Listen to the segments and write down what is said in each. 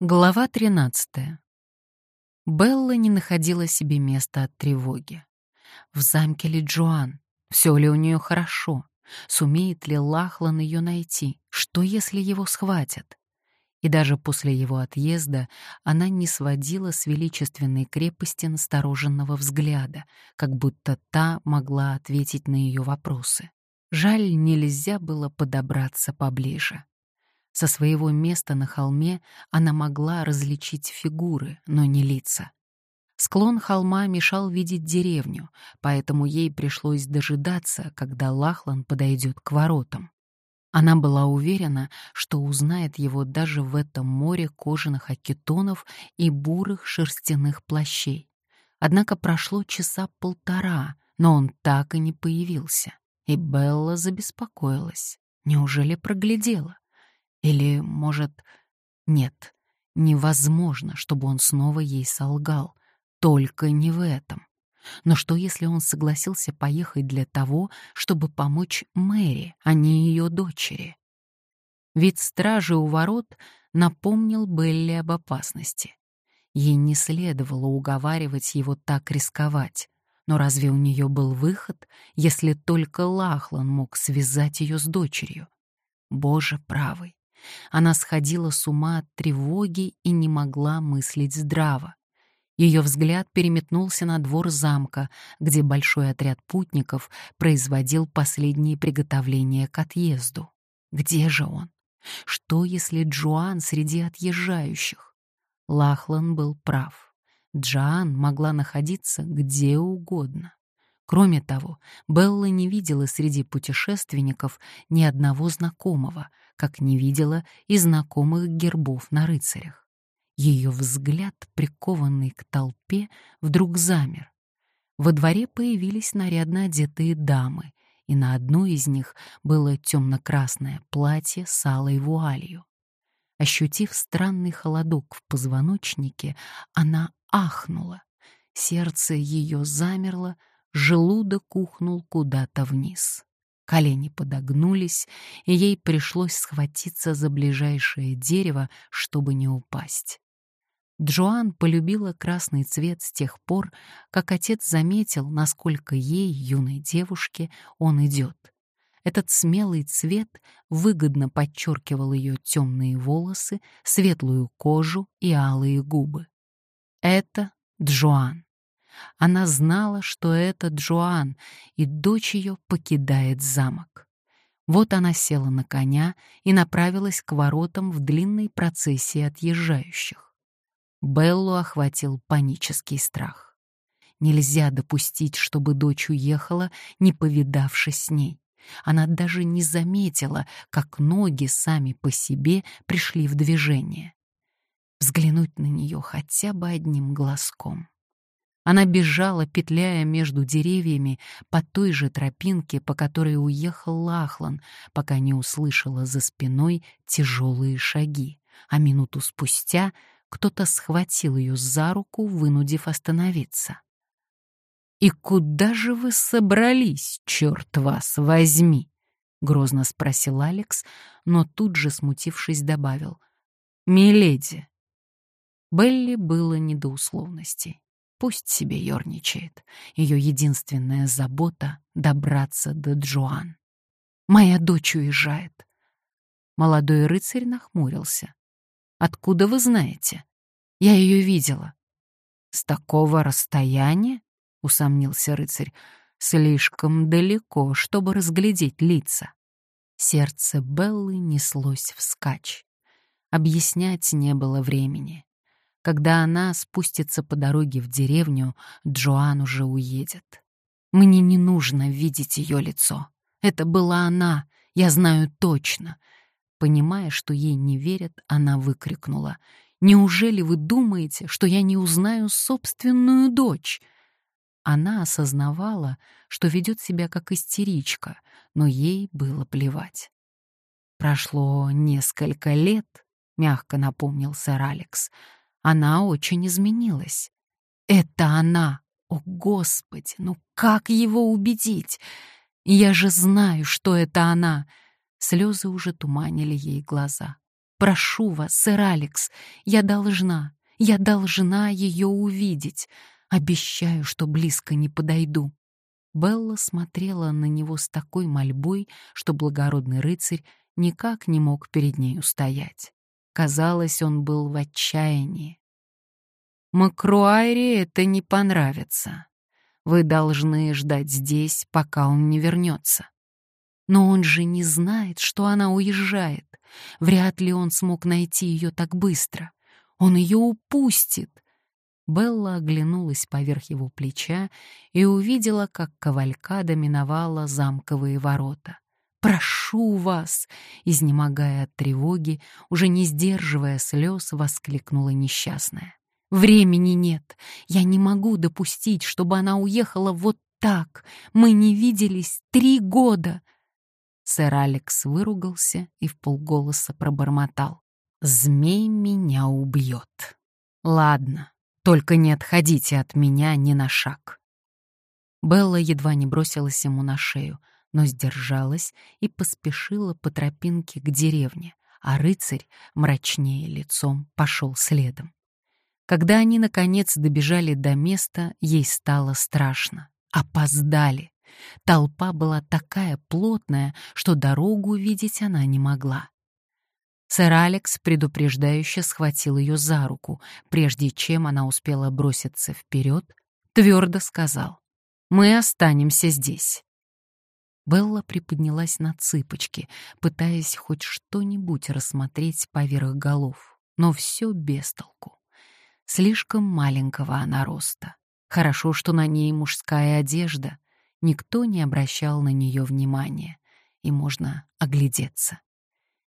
Глава 13. Белла не находила себе места от тревоги. В замке ли Джоан? Все ли у нее хорошо? Сумеет ли Лахлан ее найти? Что, если его схватят? И даже после его отъезда она не сводила с величественной крепости настороженного взгляда, как будто та могла ответить на ее вопросы. Жаль, нельзя было подобраться поближе. Со своего места на холме она могла различить фигуры, но не лица. Склон холма мешал видеть деревню, поэтому ей пришлось дожидаться, когда Лахлан подойдет к воротам. Она была уверена, что узнает его даже в этом море кожаных акетонов и бурых шерстяных плащей. Однако прошло часа полтора, но он так и не появился, и Белла забеспокоилась. Неужели проглядела? Или, может, нет, невозможно, чтобы он снова ей солгал. Только не в этом. Но что, если он согласился поехать для того, чтобы помочь Мэри, а не ее дочери? Вид стражи у ворот напомнил Белли об опасности. Ей не следовало уговаривать его так рисковать. Но разве у нее был выход, если только Лахлан мог связать ее с дочерью? Боже правый, она сходила с ума от тревоги и не могла мыслить здраво. Ее взгляд переметнулся на двор замка, где большой отряд путников производил последние приготовления к отъезду. Где же он? Что, если Джоан среди отъезжающих? Лахлан был прав. Джоан могла находиться где угодно. Кроме того, Белла не видела среди путешественников ни одного знакомого, как не видела и знакомых гербов на рыцарях. Ее взгляд, прикованный к толпе, вдруг замер. Во дворе появились нарядно одетые дамы, и на одной из них было темно-красное платье с алой вуалью. Ощутив странный холодок в позвоночнике, она ахнула. Сердце ее замерло, желудок ухнул куда-то вниз. Колени подогнулись, и ей пришлось схватиться за ближайшее дерево, чтобы не упасть. Джоан полюбила красный цвет с тех пор, как отец заметил, насколько ей, юной девушке, он идет. Этот смелый цвет выгодно подчеркивал ее темные волосы, светлую кожу и алые губы. Это Джоан. Она знала, что это Джоан, и дочь ее покидает замок. Вот она села на коня и направилась к воротам в длинной процессии отъезжающих. Беллу охватил панический страх. Нельзя допустить, чтобы дочь уехала, не повидавшись с ней. Она даже не заметила, как ноги сами по себе пришли в движение. Взглянуть на нее хотя бы одним глазком. Она бежала, петляя между деревьями по той же тропинке, по которой уехал Лахлан, пока не услышала за спиной тяжелые шаги. А минуту спустя кто-то схватил ее за руку, вынудив остановиться. «И куда же вы собрались, черт вас возьми?» — грозно спросил Алекс, но тут же, смутившись, добавил. «Миледи». Белли было не до условностей. Пусть себе ерничает. Ее единственная забота — добраться до Джоан. «Моя дочь уезжает». Молодой рыцарь нахмурился. «Откуда вы знаете? Я ее видела». «С такого расстояния?» — усомнился рыцарь. «Слишком далеко, чтобы разглядеть лица». Сердце Беллы неслось вскачь. Объяснять не было времени. Когда она спустится по дороге в деревню, Джоан уже уедет. Мне не нужно видеть ее лицо. Это была она, я знаю точно. Понимая, что ей не верят, она выкрикнула. «Неужели вы думаете, что я не узнаю собственную дочь?» Она осознавала, что ведет себя как истеричка, но ей было плевать. «Прошло несколько лет», — мягко напомнил сэр Алекс, — она очень изменилась. Это она! О, Господи, ну как его убедить? Я же знаю, что это она. Слезы уже туманили ей глаза. Прошу вас, сэр Алекс, я должна, я должна ее увидеть. Обещаю, что близко не подойду». Белла смотрела на него с такой мольбой, что благородный рыцарь никак не мог перед ней устоять. Казалось, он был в отчаянии. «Макруайре это не понравится. Вы должны ждать здесь, пока он не вернется. Но он же не знает, что она уезжает. Вряд ли он смог найти ее так быстро. Он ее упустит. Белла оглянулась поверх его плеча и увидела, как кавалькада миновала замковые ворота. «Прошу вас!» — изнемогая от тревоги, уже не сдерживая слез, воскликнула несчастная. «Времени нет. Я не могу допустить, чтобы она уехала вот так. Мы не виделись три года!» Сэр Алекс выругался и в полголоса пробормотал. «Змей меня убьет. Ладно, только не отходите от меня ни на шаг». Белла едва не бросилась ему на шею, но сдержалась и поспешила по тропинке к деревне, а рыцарь, мрачнее лицом, пошел следом. Когда они, наконец, добежали до места, ей стало страшно. Опоздали. Толпа была такая плотная, что дорогу увидеть она не могла. Сэр Алекс предупреждающе схватил ее за руку, прежде чем она успела броситься вперед, твердо сказал «Мы останемся здесь». Белла приподнялась на цыпочки, пытаясь хоть что-нибудь рассмотреть поверх голов, но все без толку. Слишком маленького она роста. Хорошо, что на ней мужская одежда. Никто не обращал на нее внимания, и можно оглядеться.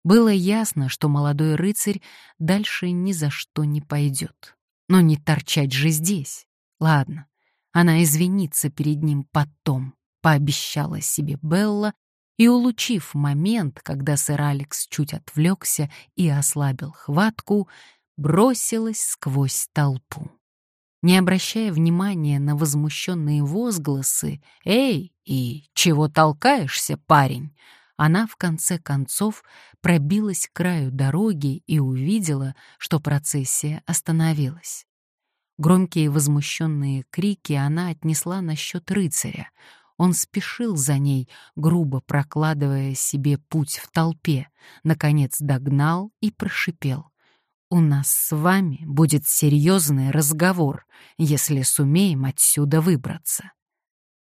Было ясно, что молодой рыцарь дальше ни за что не пойдет. Но не торчать же здесь. Ладно, она извинится перед ним потом, пообещала себе Белла, и, улучив момент, когда сэр Алекс чуть отвлекся и ослабил хватку, бросилась сквозь толпу. Не обращая внимания на возмущенные возгласы «Эй, и чего толкаешься, парень?», она в конце концов пробилась к краю дороги и увидела, что процессия остановилась. Громкие возмущенные крики она отнесла насчет рыцаря. Он спешил за ней, грубо прокладывая себе путь в толпе, наконец догнал и прошипел. «У нас с вами будет серьезный разговор, если сумеем отсюда выбраться».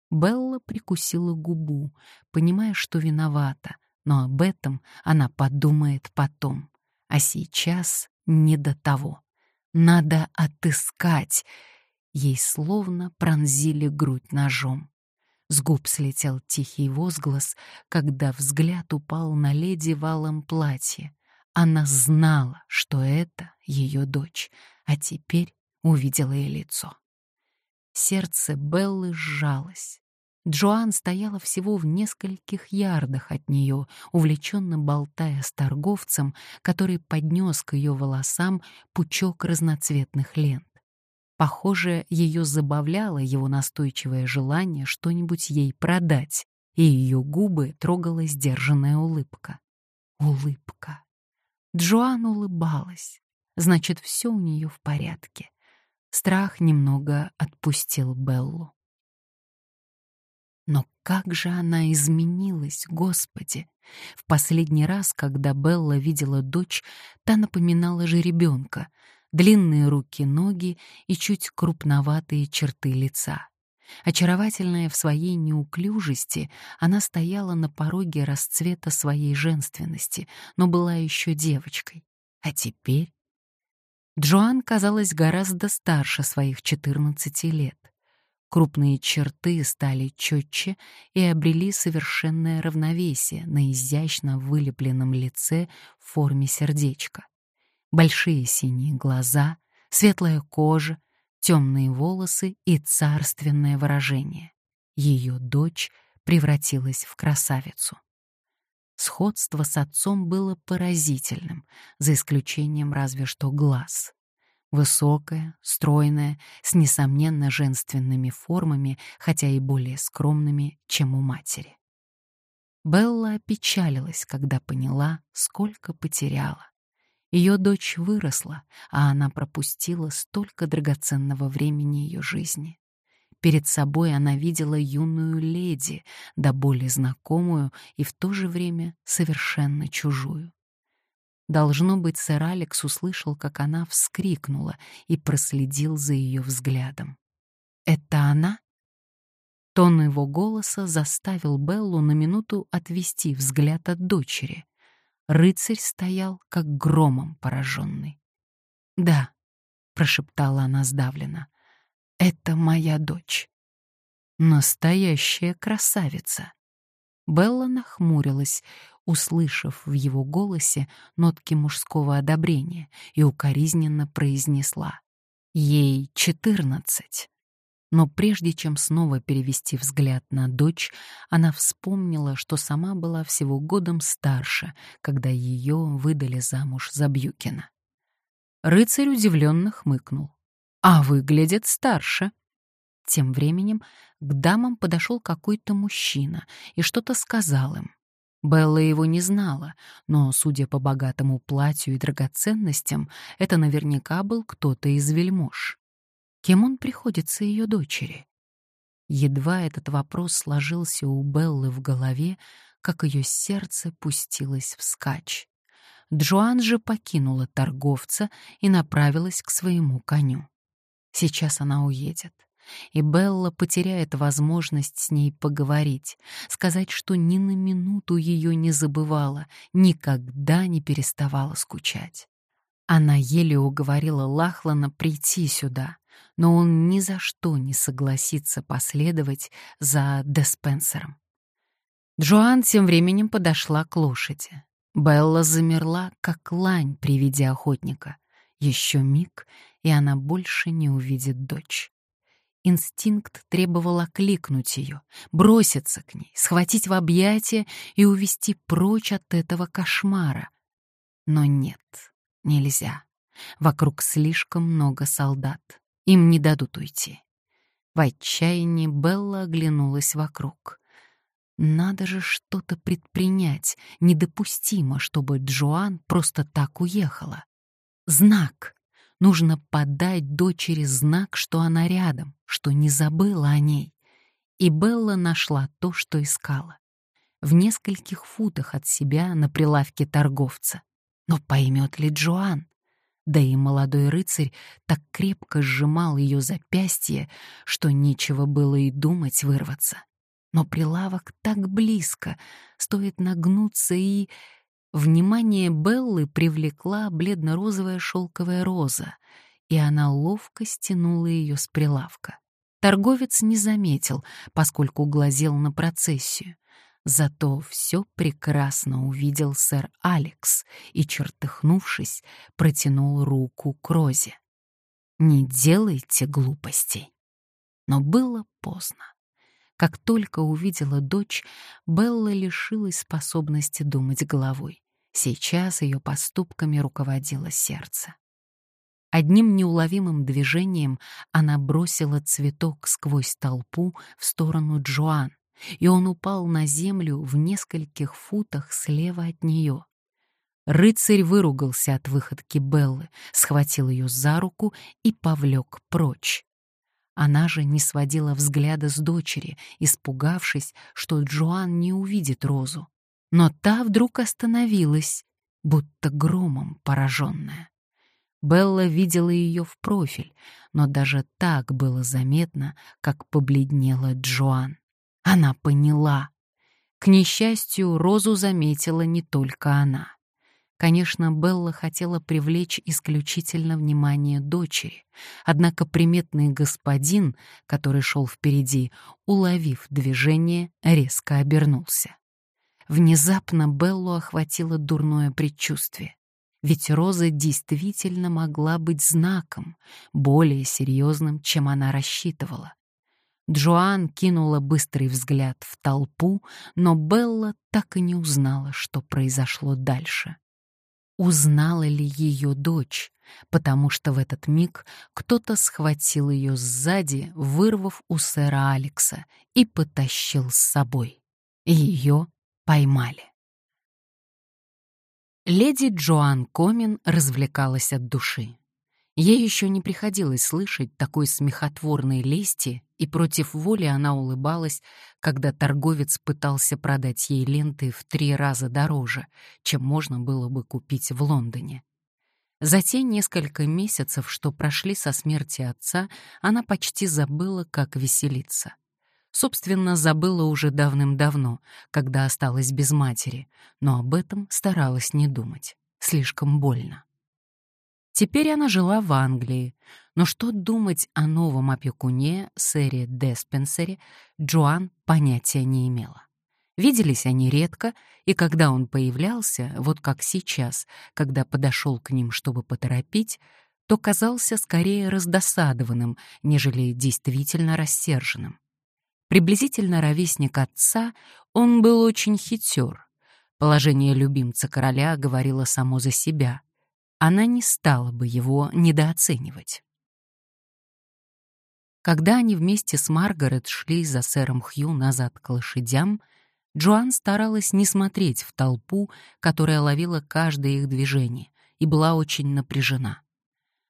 Белла прикусила губу, понимая, что виновата, но об этом она подумает потом. А сейчас не до того. Надо отыскать. Ей словно пронзили грудь ножом. С губ слетел тихий возглас, когда взгляд упал на леди в алом платье. Она знала, что это ее дочь, а теперь увидела и лицо. Сердце Беллы сжалось. Джоан стояла всего в нескольких ярдах от нее, увлеченно болтая с торговцем, который поднес к ее волосам пучок разноцветных лент. Похоже, ее забавляло его настойчивое желание что-нибудь ей продать, и ее губы трогала сдержанная улыбка. Улыбка. Джоан улыбалась. Значит, все у нее в порядке. Страх немного отпустил Беллу. Но как же она изменилась, Господи! В последний раз, когда Белла видела дочь, та напоминала же ребенка. Длинные руки-ноги и чуть крупноватые черты лица. Очаровательная в своей неуклюжести, она стояла на пороге расцвета своей женственности, но была еще девочкой. А теперь Джоан казалась гораздо старше своих 14 лет. Крупные черты стали четче и обрели совершенное равновесие на изящно вылепленном лице в форме сердечка. Большие синие глаза, светлая кожа, темные волосы и царственное выражение. Ее дочь превратилась в красавицу. Сходство с отцом было поразительным, за исключением разве что глаз. Высокая, стройная, с несомненно женственными формами, хотя и более скромными, чем у матери. Белла опечалилась, когда поняла, сколько потеряла. Ее дочь выросла, а она пропустила столько драгоценного времени ее жизни. Перед собой она видела юную леди, да более знакомую и в то же время совершенно чужую. Должно быть, сэр Алекс услышал, как она вскрикнула и проследил за ее взглядом. «Это она?» Тон его голоса заставил Беллу на минуту отвести взгляд от дочери. Рыцарь стоял, как громом пораженный. «Да», — прошептала она сдавленно, — «это моя дочь». «Настоящая красавица». Белла нахмурилась, услышав в его голосе нотки мужского одобрения, и укоризненно произнесла. «Ей четырнадцать». Но прежде чем снова перевести взгляд на дочь, она вспомнила, что сама была всего годом старше, когда ее выдали замуж за Бьюкина. Рыцарь удивленно хмыкнул. «А выглядит старше». Тем временем к дамам подошел какой-то мужчина и что-то сказал им. Белла его не знала, но, судя по богатому платью и драгоценностям, это наверняка был кто-то из вельмож. Кем он приходится ее дочери? Едва этот вопрос сложился у Беллы в голове, как ее сердце пустилось вскачь. Джоан же покинула торговца и направилась к своему коню. Сейчас она уедет, и Белла потеряет возможность с ней поговорить, сказать, что ни на минуту ее не забывала, никогда не переставала скучать. Она еле уговорила Лахлана прийти сюда, но он ни за что не согласится последовать за Деспенсером. Джоан тем временем подошла к лошади. Белла замерла, как лань при виде охотника. Еще миг, и она больше не увидит дочь. Инстинкт требовал окликнуть ее, броситься к ней, схватить в объятия и увести прочь от этого кошмара. Но нет, нельзя. Вокруг слишком много солдат. Им не дадут уйти. В отчаянии Белла оглянулась вокруг. Надо же что-то предпринять. Недопустимо, чтобы Джоан просто так уехала. Знак. Нужно подать дочери знак, что она рядом, что не забыла о ней. И Белла нашла то, что искала. В нескольких футах от себя на прилавке торговца. Но поймет ли Джоан? Да и молодой рыцарь так крепко сжимал ее запястье, что нечего было и думать вырваться. Но прилавок так близко, стоит нагнуться и... Внимание Беллы привлекла бледно-розовая шелковая роза, и она ловко стянула ее с прилавка. Торговец не заметил, поскольку глазел на процессию. Зато все прекрасно увидел сэр Алекс и, чертыхнувшись, протянул руку к Розе. «Не делайте глупостей». Но было поздно. Как только увидела дочь, Белла лишилась способности думать головой. Сейчас ее поступками руководило сердце. Одним неуловимым движением она бросила цветок сквозь толпу в сторону Джоан, и он упал на землю в нескольких футах слева от нее. Рыцарь выругался от выходки Беллы, схватил ее за руку и повлек прочь. Она же не сводила взгляда с дочери, испугавшись, что Джоан не увидит Розу. Но та вдруг остановилась, будто громом пораженная. Белла видела ее в профиль, но даже так было заметно, как побледнела Джоан. Она поняла. К несчастью, Розу заметила не только она. Конечно, Белла хотела привлечь исключительно внимание дочери, однако приметный господин, который шел впереди, уловив движение, резко обернулся. Внезапно Беллу охватило дурное предчувствие. Ведь Роза действительно могла быть знаком, более серьезным, чем она рассчитывала. Джоан кинула быстрый взгляд в толпу, но Белла так и не узнала, что произошло дальше. Узнала ли ее дочь, потому что в этот миг кто-то схватил ее сзади, вырвав у сэра Алекса, и потащил с собой. Ее поймали. Леди Джоан Комин развлекалась от души. Ей еще не приходилось слышать такой смехотворной лести, и против воли она улыбалась, когда торговец пытался продать ей ленты в три раза дороже, чем можно было бы купить в Лондоне. За те несколько месяцев, что прошли со смерти отца, она почти забыла, как веселиться. Собственно, забыла уже давным-давно, когда осталась без матери, но об этом старалась не думать. Слишком больно. Теперь она жила в Англии, но что думать о новом опекуне, сэре Деспенсере, Джоан понятия не имела. Виделись они редко, и когда он появлялся, вот как сейчас, когда подошел к ним, чтобы поторопить, то казался скорее раздосадованным, нежели действительно рассерженным. Приблизительно ровесник отца, он был очень хитер. Положение любимца короля говорило само за себя — она не стала бы его недооценивать. Когда они вместе с Маргарет шли за сэром Хью назад к лошадям, Джоан старалась не смотреть в толпу, которая ловила каждое их движение, и была очень напряжена.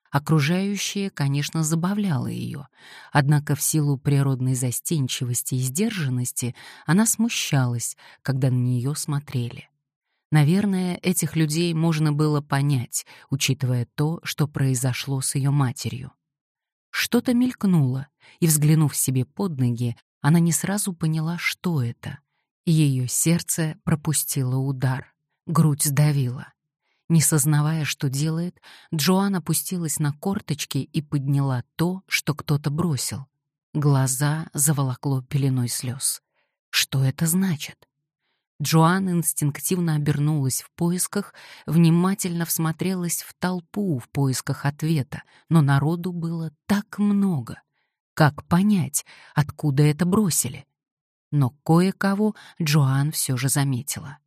Окружающее, конечно, забавляло ее, однако в силу природной застенчивости и сдержанности она смущалась, когда на нее смотрели. Наверное, этих людей можно было понять, учитывая то, что произошло с ее матерью. Что-то мелькнуло, и, взглянув себе под ноги, она не сразу поняла, что это. Ее сердце пропустило удар, грудь сдавила. Не сознавая, что делает, Джоан опустилась на корточки и подняла то, что кто-то бросил. Глаза заволокло пеленой слез. Что это значит? Джоан инстинктивно обернулась в поисках, внимательно всмотрелась в толпу в поисках ответа, но народу было так много. Как понять, откуда это бросили? Но кое-кого Джоан все же заметила.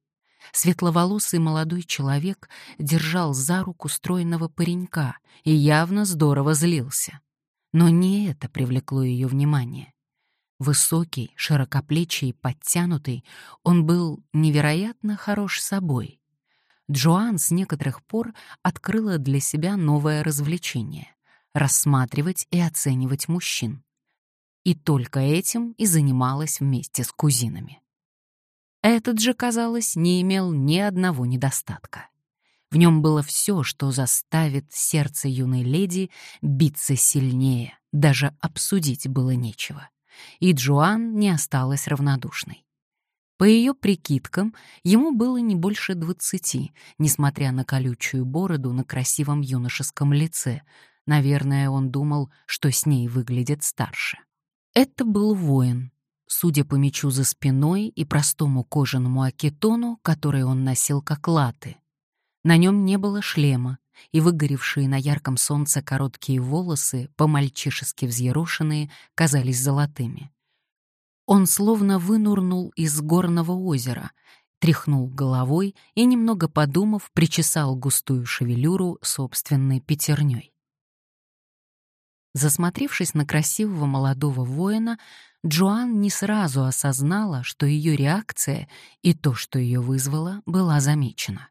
Светловолосый молодой человек держал за руку стройного паренька и явно здорово злился. Но не это привлекло ее внимание. Высокий, широкоплечий подтянутый, он был невероятно хорош собой. Джоан с некоторых пор открыла для себя новое развлечение — рассматривать и оценивать мужчин. И только этим и занималась вместе с кузинами. Этот же, казалось, не имел ни одного недостатка. В нем было все, что заставит сердце юной леди биться сильнее, даже обсудить было нечего и Джоан не осталась равнодушной. По ее прикидкам, ему было не больше двадцати, несмотря на колючую бороду на красивом юношеском лице. Наверное, он думал, что с ней выглядит старше. Это был воин. Судя по мечу за спиной и простому кожаному акетону, который он носил как латы. На нем не было шлема, и выгоревшие на ярком солнце короткие волосы, по-мальчишески взъерошенные, казались золотыми. Он словно вынурнул из горного озера, тряхнул головой и, немного подумав, причесал густую шевелюру собственной пятерней. Засмотревшись на красивого молодого воина, Джоан не сразу осознала, что ее реакция и то, что ее вызвало, была замечена.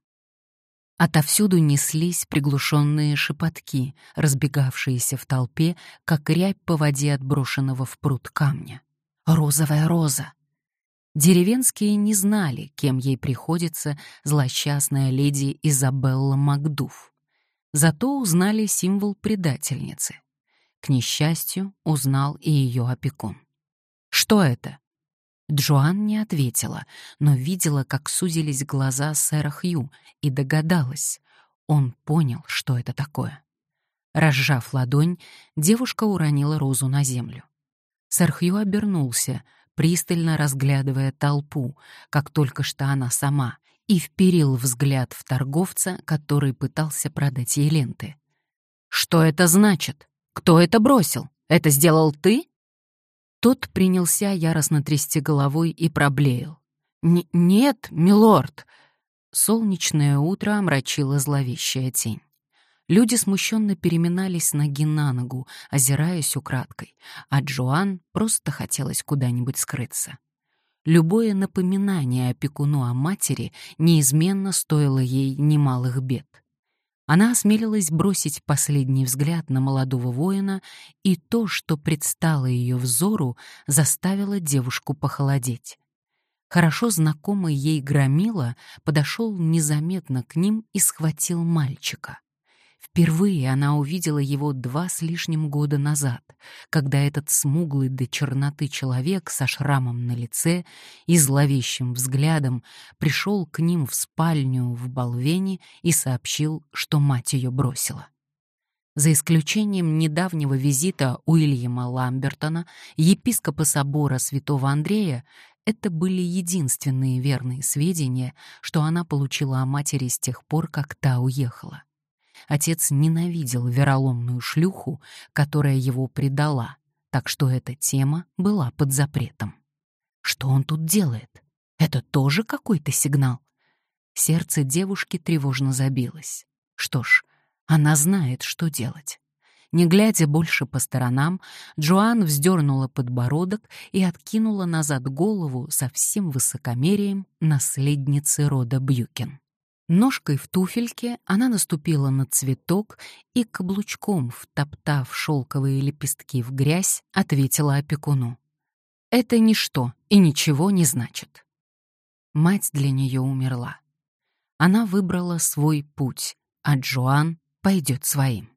Отовсюду неслись приглушенные шепотки, разбегавшиеся в толпе, как рябь по воде отброшенного в пруд камня. «Розовая роза!» Деревенские не знали, кем ей приходится злосчастная леди Изабелла Макдуф. Зато узнали символ предательницы. К несчастью, узнал и ее опекун. «Что это?» Джоан не ответила, но видела, как сузились глаза сэра Хью, и догадалась. Он понял, что это такое. Разжав ладонь, девушка уронила розу на землю. Сэр Хью обернулся, пристально разглядывая толпу, как только что она сама, и вперил взгляд в торговца, который пытался продать ей ленты. «Что это значит? Кто это бросил? Это сделал ты?» Тот принялся яростно трясти головой и проблеял. «Нет, милорд!» Солнечное утро омрачило зловещая тень. Люди смущенно переминались ноги на ногу, озираясь украдкой, а Джоан просто хотелось куда-нибудь скрыться. Любое напоминание опекуну о матери неизменно стоило ей немалых бед. Она осмелилась бросить последний взгляд на молодого воина, и то, что предстало ее взору, заставило девушку похолодеть. Хорошо знакомый ей громила подошел незаметно к ним и схватил мальчика. Впервые она увидела его два с лишним года назад, когда этот смуглый до черноты человек со шрамом на лице и зловещим взглядом пришел к ним в спальню в Болвене и сообщил, что мать ее бросила. За исключением недавнего визита Уильяма Ламбертона, епископа собора святого Андрея, это были единственные верные сведения, что она получила о матери с тех пор, как та уехала. Отец ненавидел вероломную шлюху, которая его предала, так что эта тема была под запретом. Что он тут делает? Это тоже какой-то сигнал? Сердце девушки тревожно забилось. Что ж, она знает, что делать. Не глядя больше по сторонам, Джоан вздернула подбородок и откинула назад голову со всем высокомерием наследницы рода Бьюкин. Ножкой в туфельке она наступила на цветок и каблучком, втоптав шелковые лепестки в грязь, ответила опекуну. «Это ничто и ничего не значит». Мать для нее умерла. Она выбрала свой путь, а Джоан пойдет своим.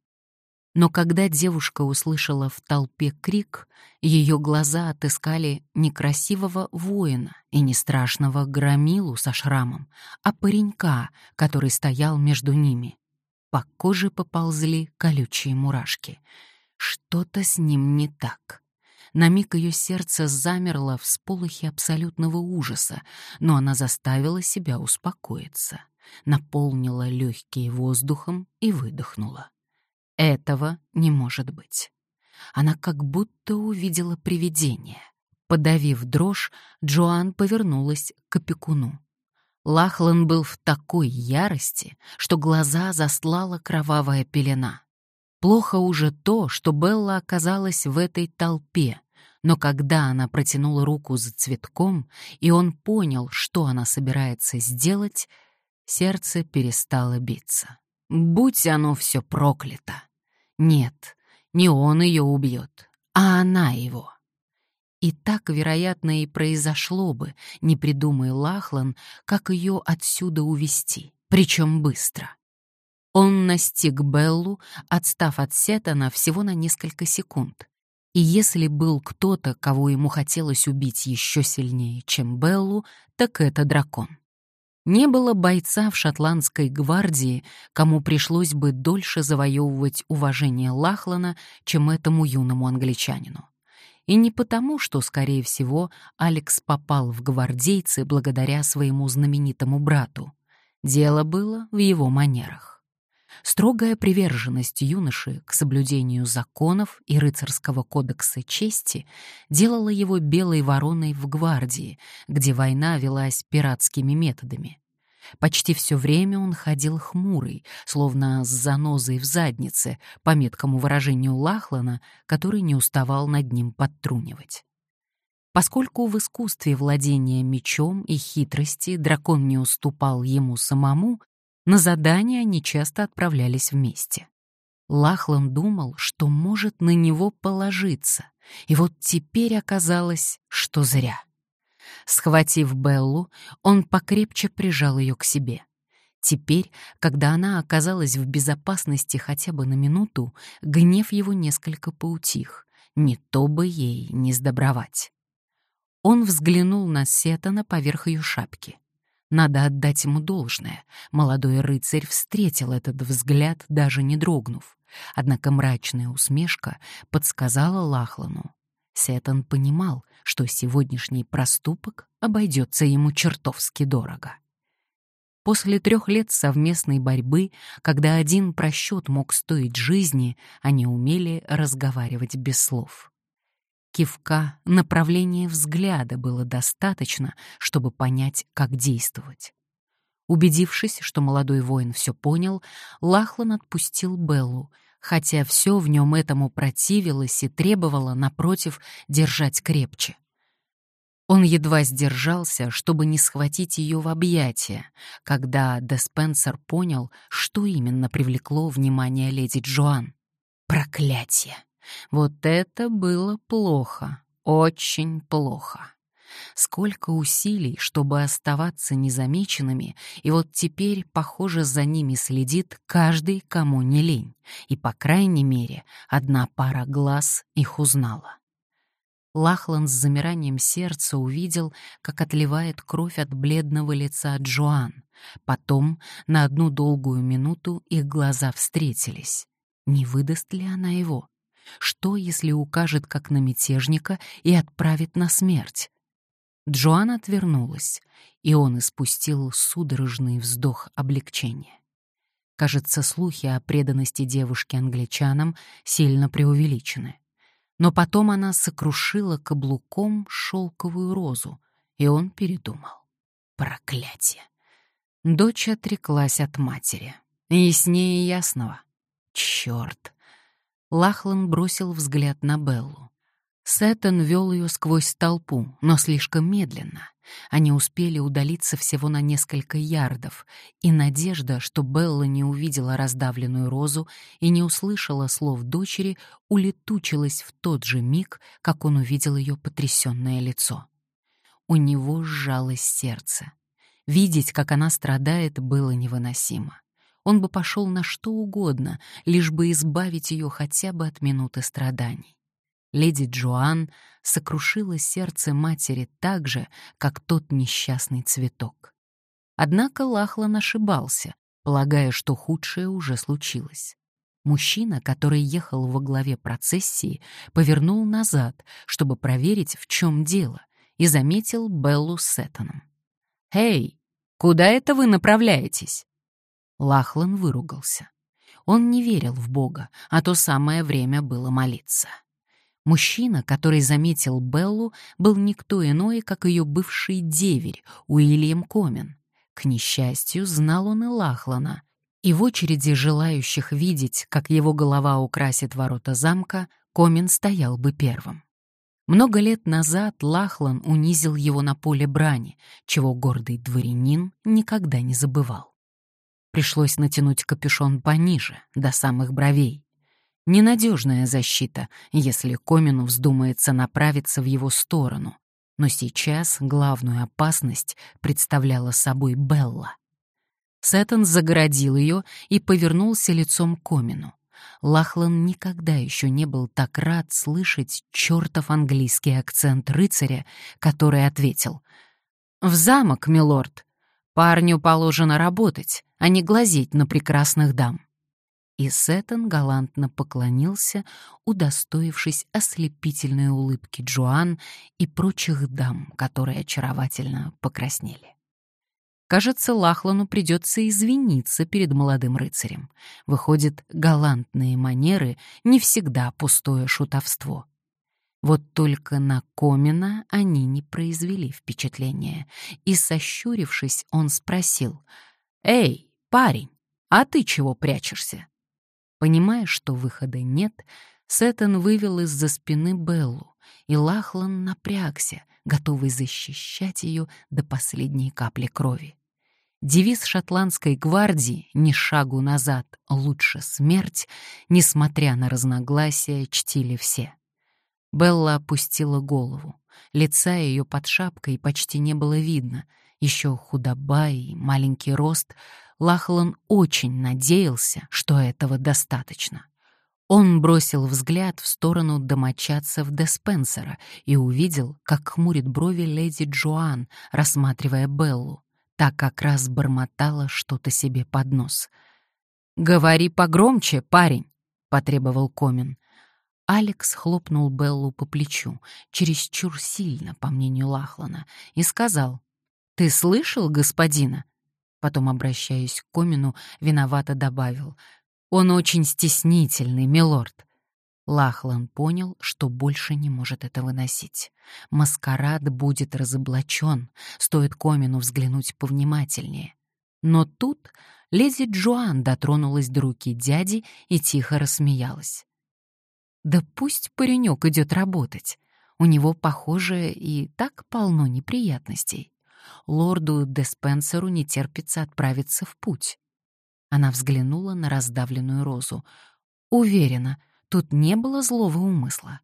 Но когда девушка услышала в толпе крик, ее глаза отыскали не красивого воина и не страшного громилу со шрамом, а паренька, который стоял между ними. По коже поползли колючие мурашки. Что-то с ним не так. На миг ее сердце замерло в сполохе абсолютного ужаса, но она заставила себя успокоиться, наполнила легкие воздухом и выдохнула. Этого не может быть. Она как будто увидела привидение. Подавив дрожь, Джоан повернулась к опекуну. Лахлан был в такой ярости, что глаза заслала кровавая пелена. Плохо уже то, что Белла оказалась в этой толпе, но когда она протянула руку за цветком, и он понял, что она собирается сделать, сердце перестало биться. Будь оно все проклято! Нет, не он ее убьет, а она его. И так, вероятно, и произошло бы, не придумай Лахлан, как ее отсюда увести, причем быстро. Он настиг Беллу, отстав от Сетана всего на несколько секунд. И если был кто-то, кого ему хотелось убить еще сильнее, чем Беллу, так это дракон. Не было бойца в шотландской гвардии, кому пришлось бы дольше завоевывать уважение Лахлана, чем этому юному англичанину. И не потому, что, скорее всего, Алекс попал в гвардейцы благодаря своему знаменитому брату. Дело было в его манерах. Строгая приверженность юноши к соблюдению законов и рыцарского кодекса чести делала его белой вороной в гвардии, где война велась пиратскими методами. Почти все время он ходил хмурый, словно с занозой в заднице, по меткому выражению Лахлана, который не уставал над ним подтрунивать. Поскольку в искусстве владения мечом и хитрости дракон не уступал ему самому, на задания они часто отправлялись вместе. Лахлан думал, что может на него положиться, и вот теперь оказалось, что зря. Схватив Беллу, он покрепче прижал ее к себе. Теперь, когда она оказалась в безопасности хотя бы на минуту, гнев его несколько поутих. Не то бы ей не сдобровать. Он взглянул на Сетана поверх ее шапки. Надо отдать ему должное. Молодой рыцарь встретил этот взгляд, даже не дрогнув. Однако мрачная усмешка подсказала Лахлану. Сетан понимал, что сегодняшний проступок обойдется ему чертовски дорого. После трех лет совместной борьбы, когда один просчет мог стоить жизни, они умели разговаривать без слов. Кивка, направления взгляда было достаточно, чтобы понять, как действовать. Убедившись, что молодой воин все понял, Лахлан отпустил Беллу, хотя все в нем этому противилось и требовало, напротив, держать крепче. Он едва сдержался, чтобы не схватить ее в объятия, когда Деспенсер понял, что именно привлекло внимание леди Джоан. Проклятие! Вот это было плохо, очень плохо. Сколько усилий, чтобы оставаться незамеченными, и вот теперь, похоже, за ними следит каждый, кому не лень, и, по крайней мере, одна пара глаз их узнала. Лахлан с замиранием сердца увидел, как отливает кровь от бледного лица Джоан. Потом, на одну долгую минуту, их глаза встретились. Не выдаст ли она его? Что, если укажет как на мятежника и отправит на смерть? Джоан отвернулась, и он испустил судорожный вздох облегчения. Кажется, слухи о преданности девушки англичанам сильно преувеличены. Но потом она сокрушила каблуком шелковую розу, и он передумал. Проклятие! Дочь отреклась от матери. Яснее ясного. Черт! Лахлан бросил взгляд на Беллу. Сеттон вел ее сквозь толпу, но слишком медленно. Они успели удалиться всего на несколько ярдов, и надежда, что Белла не увидела раздавленную розу и не услышала слов дочери, улетучилась в тот же миг, как он увидел ее потрясенное лицо. У него сжалось сердце. Видеть, как она страдает, было невыносимо. Он бы пошел на что угодно, лишь бы избавить ее хотя бы от минуты страданий. Леди Джоан сокрушила сердце матери так же, как тот несчастный цветок. Однако Лахлан ошибался, полагая, что худшее уже случилось. Мужчина, который ехал во главе процессии, повернул назад, чтобы проверить, в чем дело, и заметил Беллу с Сеттоном. «Эй, куда это вы направляетесь?» Лахлан выругался. Он не верил в Бога, а то самое время было молиться. Мужчина, который заметил Беллу, был никто иной, как ее бывший деверь Уильям Комен. К несчастью, знал он и Лахлана, и в очереди желающих видеть, как его голова украсит ворота замка, Комен стоял бы первым. Много лет назад Лахлан унизил его на поле брани, чего гордый дворянин никогда не забывал. Пришлось натянуть капюшон пониже, до самых бровей. Ненадежная защита, если Комину вздумается направиться в его сторону. Но сейчас главную опасность представляла собой Белла. Сеттон загородил ее и повернулся лицом к Комину. Лахлан никогда еще не был так рад слышать чертов английский акцент рыцаря, который ответил «В замок, милорд. Парню положено работать, а не глазеть на прекрасных дам» и Сеттон галантно поклонился, удостоившись ослепительной улыбки Джоан и прочих дам, которые очаровательно покраснели. Кажется, Лахлану придется извиниться перед молодым рыцарем. Выходит, галантные манеры — не всегда пустое шутовство. Вот только на Комина они не произвели впечатления, и, сощурившись, он спросил, «Эй, парень, а ты чего прячешься?» Понимая, что выхода нет, Сеттон вывел из-за спины Беллу, и Лахлан напрягся, готовый защищать ее до последней капли крови. Девиз шотландской гвардии «Ни шагу назад, лучше смерть», несмотря на разногласия, чтили все. Белла опустила голову. Лица ее под шапкой почти не было видно. Еще худоба и маленький рост, Лахлан очень надеялся, что этого достаточно. Он бросил взгляд в сторону домочадцев Деспенсера и увидел, как хмурит брови леди Джоан, рассматривая Беллу. Так как раз бормотала что-то себе под нос. «Говори погромче, парень!» — потребовал Комин. Алекс хлопнул Беллу по плечу, чересчур сильно, по мнению Лахлана, и сказал, «Ты слышал, господина? Потом, обращаясь к Комину, виновато добавил. «Он очень стеснительный, милорд». Лахлан понял, что больше не может это выносить. Маскарад будет разоблачен, стоит Комину взглянуть повнимательнее. Но тут леди Джоан дотронулась до руки дяди и тихо рассмеялась. «Да пусть паренек идет работать. У него, похоже, и так полно неприятностей. Лорду Деспенсеру не терпится отправиться в путь. Она взглянула на раздавленную розу. Уверена, тут не было злого умысла.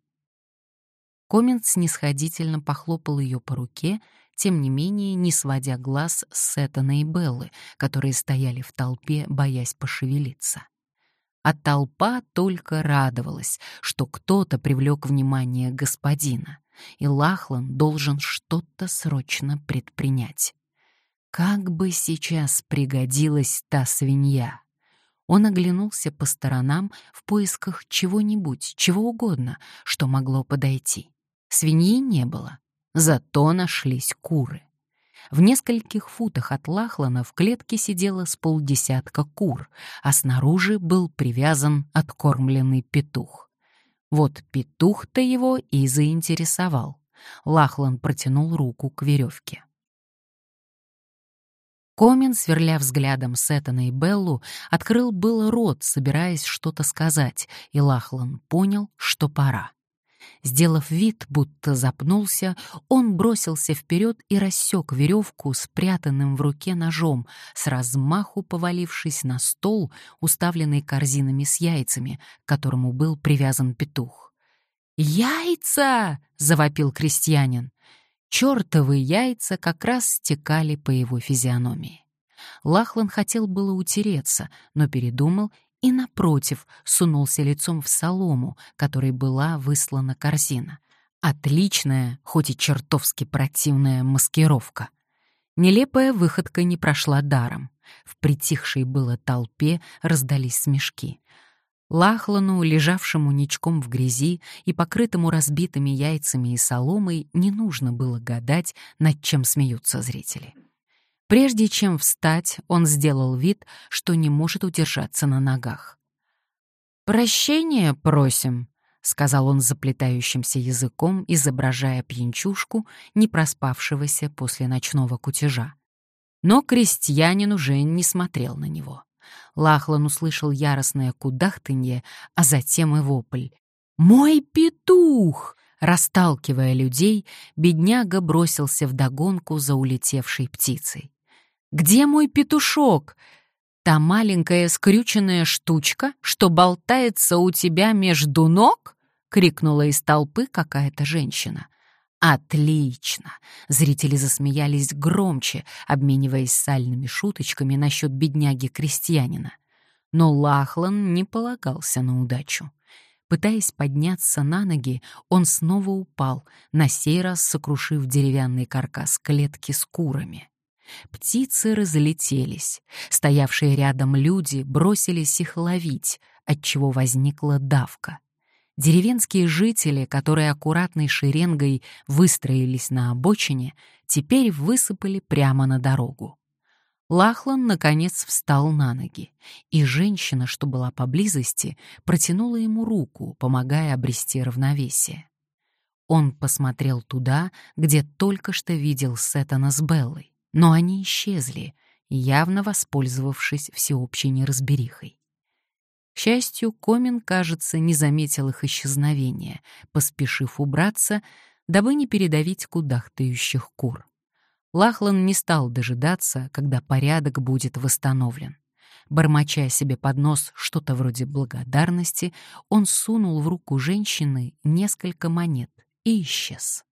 Комент снисходительно похлопал ее по руке, тем не менее не сводя глаз с Сеттона и Беллы, которые стояли в толпе, боясь пошевелиться. А толпа только радовалась, что кто-то привлек внимание господина, и Лахлан должен что-то срочно предпринять. Как бы сейчас пригодилась та свинья! Он оглянулся по сторонам в поисках чего-нибудь, чего угодно, что могло подойти. Свиньи не было, зато нашлись куры. В нескольких футах от Лахлана в клетке сидело с полдесятка кур, а снаружи был привязан откормленный петух. Вот петух-то его и заинтересовал. Лахлан протянул руку к веревке. Комин, сверля взглядом Сеттона и Беллу, открыл было рот, собираясь что-то сказать, и Лахлан понял, что пора. Сделав вид, будто запнулся, он бросился вперед и рассек веревку спрятанным в руке ножом, с размаху повалившись на стол, уставленный корзинами с яйцами, к которому был привязан петух. «Яйца!» — завопил крестьянин. Чёртовы яйца как раз стекали по его физиономии. Лахлан хотел было утереться, но передумал и, напротив, сунулся лицом в солому, которой была выслана корзина. Отличная, хоть и чертовски противная маскировка. Нелепая выходка не прошла даром. В притихшей было толпе раздались смешки. Лахлану, лежавшему ничком в грязи и покрытому разбитыми яйцами и соломой, не нужно было гадать, над чем смеются зрители. Прежде чем встать, он сделал вид, что не может удержаться на ногах. «Прощения просим», — сказал он заплетающимся языком, изображая пьянчушку, не проспавшегося после ночного кутежа. Но крестьянин уже не смотрел на него. Лахлан услышал яростное кудахтанье, а затем и вопль. «Мой петух!» Расталкивая людей, бедняга бросился вдогонку за улетевшей птицей. Где мой петушок? Та маленькая скрюченная штучка, что болтается у тебя между ног? крикнула из толпы какая-то женщина. Отлично! Зрители засмеялись громче, обмениваясь сальными шуточками насчет бедняги-крестьянина. Но Лахлан не полагался на удачу. Пытаясь подняться на ноги, он снова упал, на сей раз сокрушив деревянный каркас клетки с курами. Птицы разлетелись. Стоявшие рядом люди бросились их ловить, отчего возникла давка. Деревенские жители, которые аккуратной шеренгой выстроились на обочине, теперь высыпали прямо на дорогу. Лахлан, наконец, встал на ноги, и женщина, что была поблизости, протянула ему руку, помогая обрести равновесие. Он посмотрел туда, где только что видел Сеттона с Беллой но они исчезли, явно воспользовавшись всеобщей неразберихой. К счастью, Комин, кажется, не заметил их исчезновения, поспешив убраться, дабы не передавить кудахтающих кур. Лахлан не стал дожидаться, когда порядок будет восстановлен. Бормоча себе под нос что-то вроде благодарности, он сунул в руку женщины несколько монет и исчез.